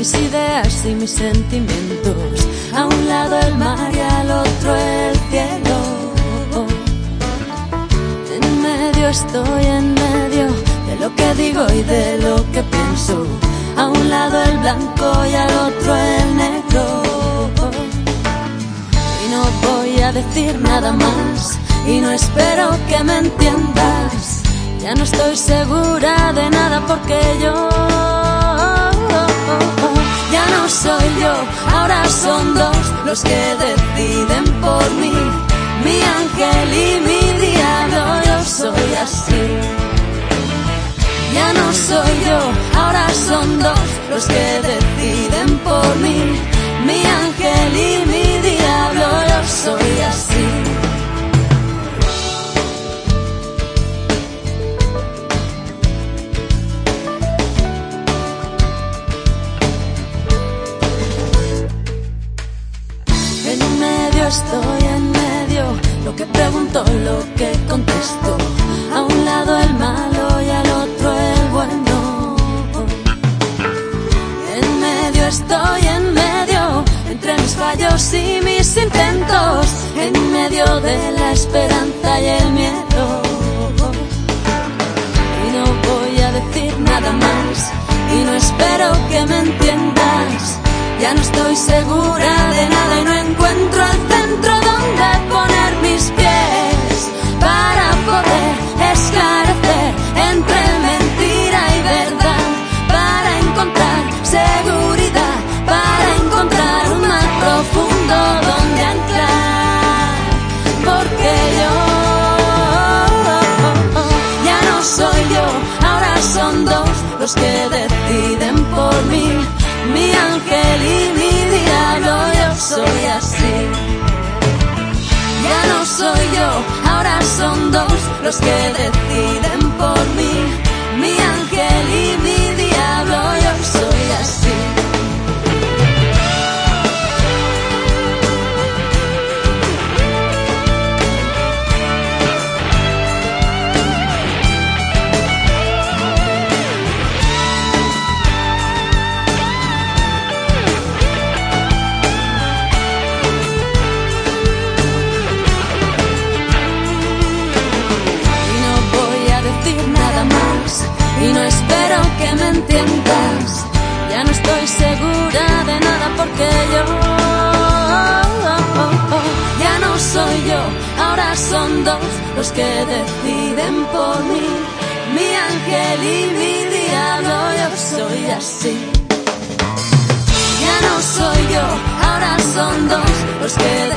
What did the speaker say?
mis ideas y mis sentimientos. A un lado el mar y al otro el cielo. En medio estoy en medio de lo que digo y de lo que pienso. A un lado el blanco y al otro el negro. Y no voy a decir nada más y no espero que me entiendas. Ya no estoy segura de nada porque yo los que deciden por mí. Mi ángel y mi diablo, yo soy así. Ya no soy yo, ahora son dos los que deciden estoy en medio, lo que pregunto, lo que contesto. A un lado el malo y al otro el bueno. En medio estoy en medio, entre mis fallos y mis intentos. En medio de la esperanza y el miedo. Y no voy a decir nada más, y no espero que me entiendas. Ya no estoy segura de nada y no los que deciden por mí mi ángel y mi diablo, yo soy así. Ya no soy yo, ahora son dos los que deciden que me entiendas. Ya no estoy segura de nada porque yo ya no soy yo, ahora son dos los que deciden por mí. Mi ángel y mi diablo, yo soy así. Ya no soy yo, ahora son dos los que